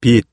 빛.